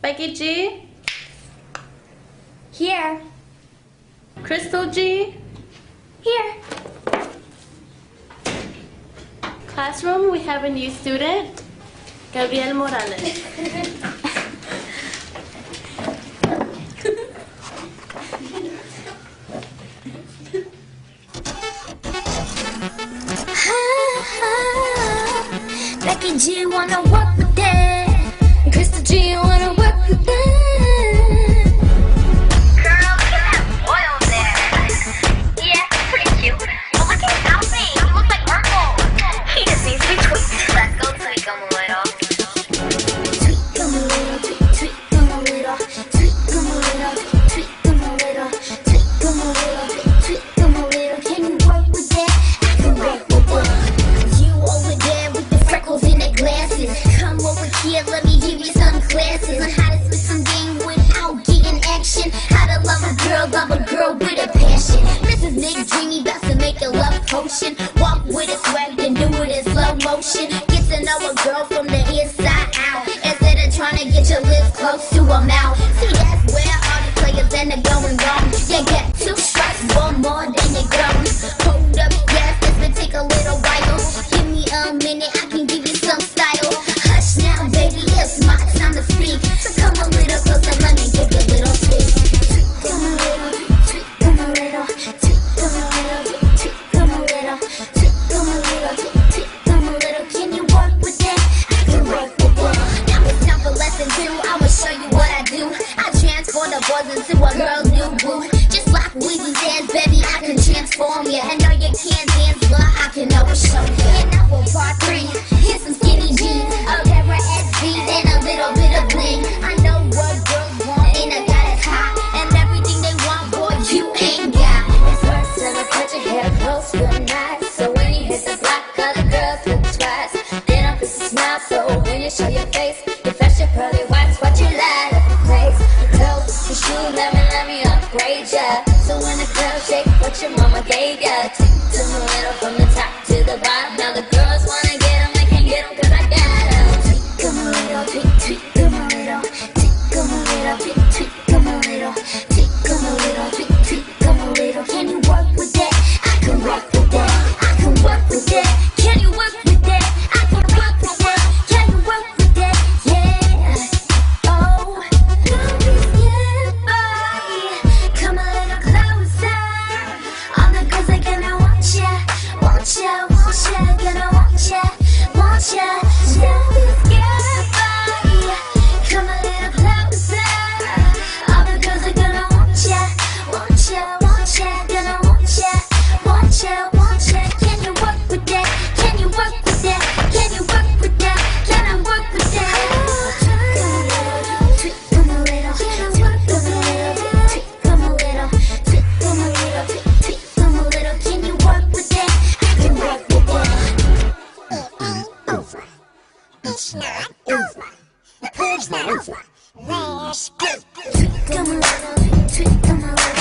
Becky G, Here. Crystal G, Here. classroom, we have a new student, Gabriel Morales. Becky G wanna work with that. Crystal G here, let me give you some classes on how to spit some game without getting action. How to love a girl, love a girl with a passion. Mrs. Nick Dreamy, best to make a love potion. Walk with a swag, then do it in slow motion. Get to know a girl from the inside out. Instead of trying to get your lips close to a mouth. See, that's where all the players end up going wrong. Yeah, get boys into a girl's new boo. Just like Weezy dance, baby, I can transform you. I know you can't dance, but I can always show you. And now for part three, here's some skinny jeans, a pair of SB, and a little bit of bling. I know what girls want, and I got it hot. And everything they want, boy, you ain't got. It's first till I cut your hair close good night. Girls It's not over. The party's not over. Let's go. My little, tweak my little.